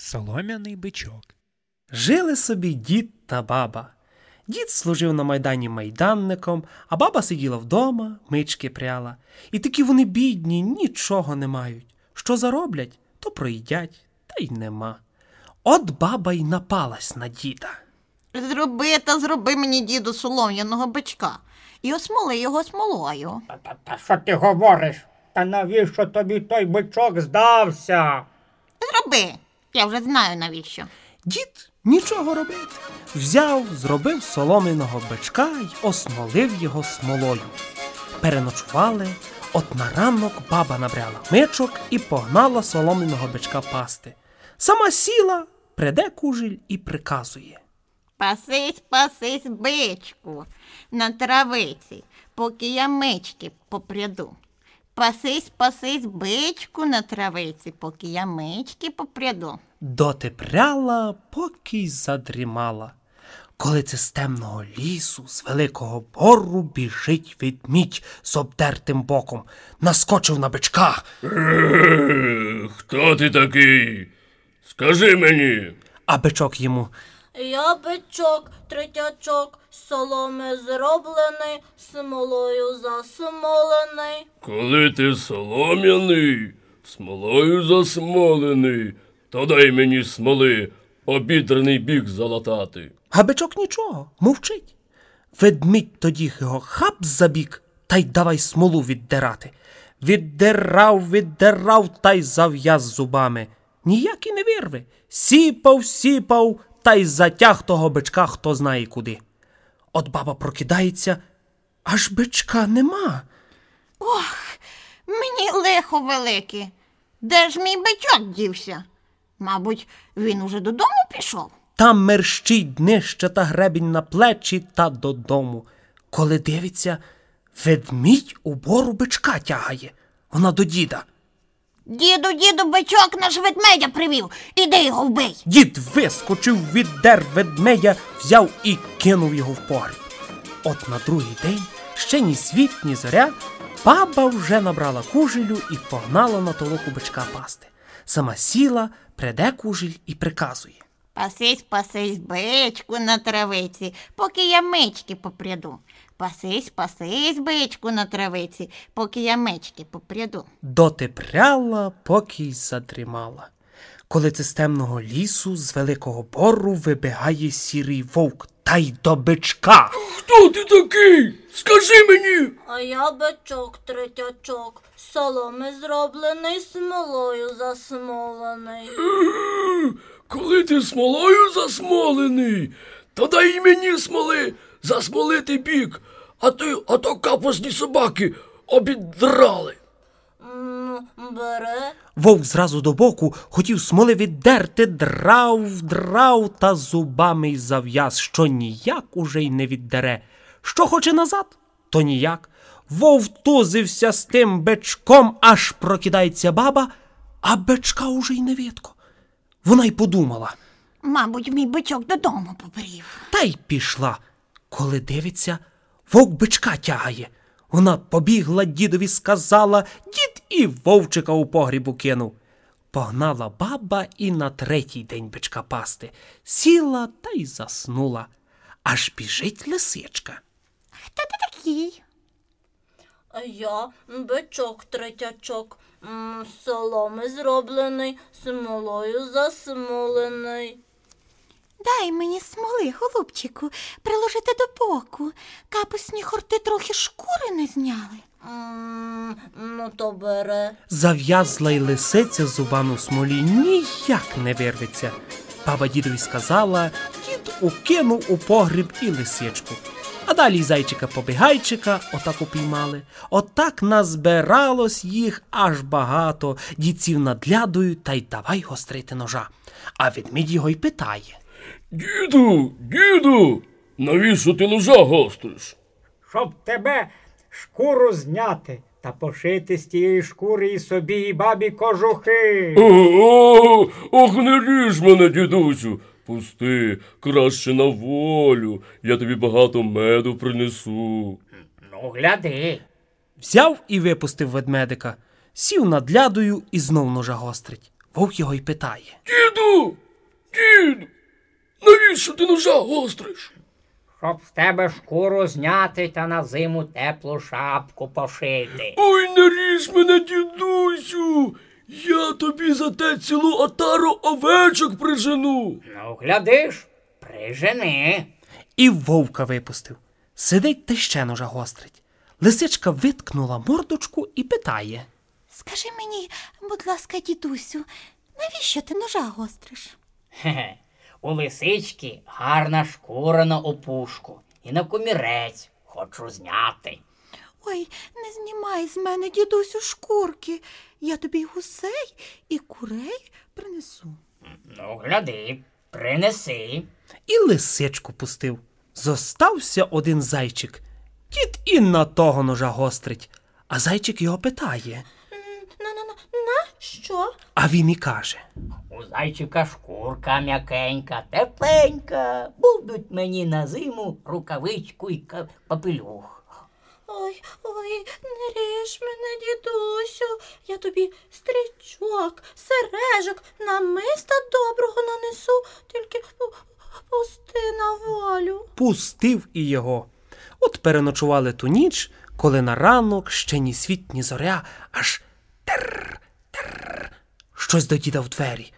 Солом'яний бичок. Жили собі дід та баба. Дід служив на майдані майданником, а баба сиділа вдома, мички пряла. І такі вони бідні, нічого не мають. Що зароблять, то проїдять, та й нема. От баба й напалась на діда. Зроби та зроби мені діду солом'яного бичка і осмоли його смолою. Та, та, та що ти говориш? Та навіщо тобі той бичок здався? Зроби. Я вже знаю навіщо. Дід нічого робити. Взяв, зробив соломиного бичка й осмолив його смолою. Переночували, от на ранок баба набряла мичок і погнала соломиного бичка пасти. Сама сіла, приде кужель і приказує. Пасись, пасись, бичку, на травиці, поки я мички попряду. Пасись, пасись, бичку на травиці, поки я мички попряду. Доти пряла, поки й задрімала. Коли це з темного лісу, з великого бору біжить ведмідь з обдертим боком, наскочив на бичка. Хто ти такий? Скажи мені. А бичок йому. Я бичок, третячок, з соломи зроблений, смолою засмолений. Коли ти солом'яний, смолою засмолений, то дай мені смоли, обідраний бік залатати. А бичок нічого, мовчить. Ведмідь тоді його хап за бік та й давай смолу віддирати. Віддирав, віддирав та й зав'яз зубами. Ніяк і не вирве. Сіпав, сіпав та й затяг того бичка хто знає куди. От баба прокидається, аж бичка нема. Ох, мені лихо велике. Де ж мій бичок дівся? Мабуть, він уже додому пішов. Там мерщить днище та гребінь на плечі та додому. Коли дивиться, ведмідь у бору бичка тягає. Вона до діда. Діду, діду, бичок наш ведмедя привів. Іди його вбий. Дід вискочив, віддер ведмедя, взяв і кинув його в погріб. От на другий день, ще ні світ, ні зоря, баба вже набрала кужелю і погнала на толоку бичка пасти. Сама сіла, приде кужель і приказує. Пасись, пасись, бичку на травиці, поки я мички попряду. Пасись, пасись, бичку на травиці, поки я мички попряду. Доти пряла, поки й задрімала. Коли це з темного лісу, з великого бору вибігає сірий вовк та й до бичка. Хто ти такий? Скажи мені. А я бичок, третячок, з соломи зроблений, смолою засмолений. Коли ти смолою засмолений, то дай мені смоли засмолити бік, а то, а то капусні собаки обідрали. Бере. Вовк зразу до боку хотів смоли віддерти, драв, драв та зубами й зав'яз, що ніяк уже й не віддере. Що хоче назад, то ніяк. Вовк тузився з тим бичком, аж прокидається баба, а бичка уже й не видко. Вона й подумала, Мабуть, мій бичок додому попрів. та й пішла. Коли дивиться, вовк бичка тягає. Вона побігла дідові, сказала, дід і вовчика у погрібу кинув. Погнала баба і на третій день бичка пасти. Сіла та й заснула. Аж біжить лисичка. Хто ти такий? А я бичок, третячок, соломи зроблений, смолою засмолений. Дай мені смоли, голубчику, приложити до боку. Капусні хорти трохи шкури не зняли. М, Ну, то бере. Зав'язла й лисиця зубами у смолі, ніяк не вирветься. Баба дідові сказала, дід укинув у погріб і лисичку. А далі й зайчика-побігайчика отак упіймали. Отак назбиралось їх аж багато. Дід сів над лядою та й давай гострити ножа. А ведмідь його й питає. Діду, діду, навіщо ти ножа гостриш? Щоб тебе шкуру зняти та пошити з тієї шкури і собі, і бабі кожухи. О, ох, не ріж мене, дідусю. Пусти, краще на волю. Я тобі багато меду принесу. Ну, гляди. Взяв і випустив ведмедика, сів над лядою і знов ножа гострить. Вовк його й питає. Діду, діду, навіщо ти ножа гостриш? Щоб з тебе шкуру зняти та на зиму теплу шапку пошити. Ой, не ріж мене, дідусю. Я тобі за те цілу отару овечок прижену. Ну, глядиш, прижени. І вовка випустив. Сидить та ще ножа гострить. Лисичка виткнула мордочку і питає. Скажи мені, будь ласка, дідусю, навіщо ти ножа гостриш? Хе-хе. У лисички гарна шкура на опушку і на комірець хочу зняти. Ой, не знімай з мене, дідусю, шкурки. Я тобі й гусей і курей принесу. Ну, гляди, принеси. І лисичку пустив. Зостався один зайчик. Дід і на того ножа гострить. А зайчик його питає. Що? А він і каже. У зайчика шкурка м'якенька, тепленька. Будуть мені на зиму рукавичку і папелюх. Ой, ой, не ріж мене, дідусю. Я тобі стрічок, сережок, намиста доброго нанесу, тільки пусти на волю. Пустив і його. От переночували ту ніч, коли на ранок ще ні світ, ні зоря, аж тер. Щось до діда в двері.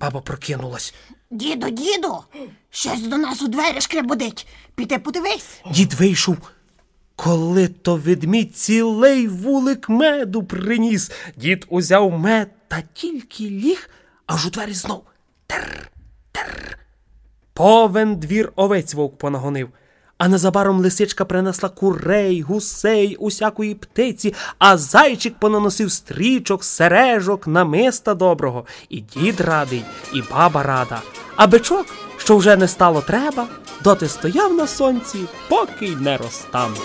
Баба прокинулась. Діду, діду, щось до нас у двері шкребудить. Піди подивись. Дід вийшов. Коли то ведмідь цілий вулик меду приніс, дід узяв мед та тільки ліг, аж у двері знов тер, тер. Повен двір овець вовк понагонив. А незабаром лисичка принесла курей, гусей, усякої птиці, а зайчик понаносив стрічок, сережок, намиста доброго. І дід радий, і баба рада. А бичок, що вже не стало треба, доти стояв на сонці, поки й не розтанув.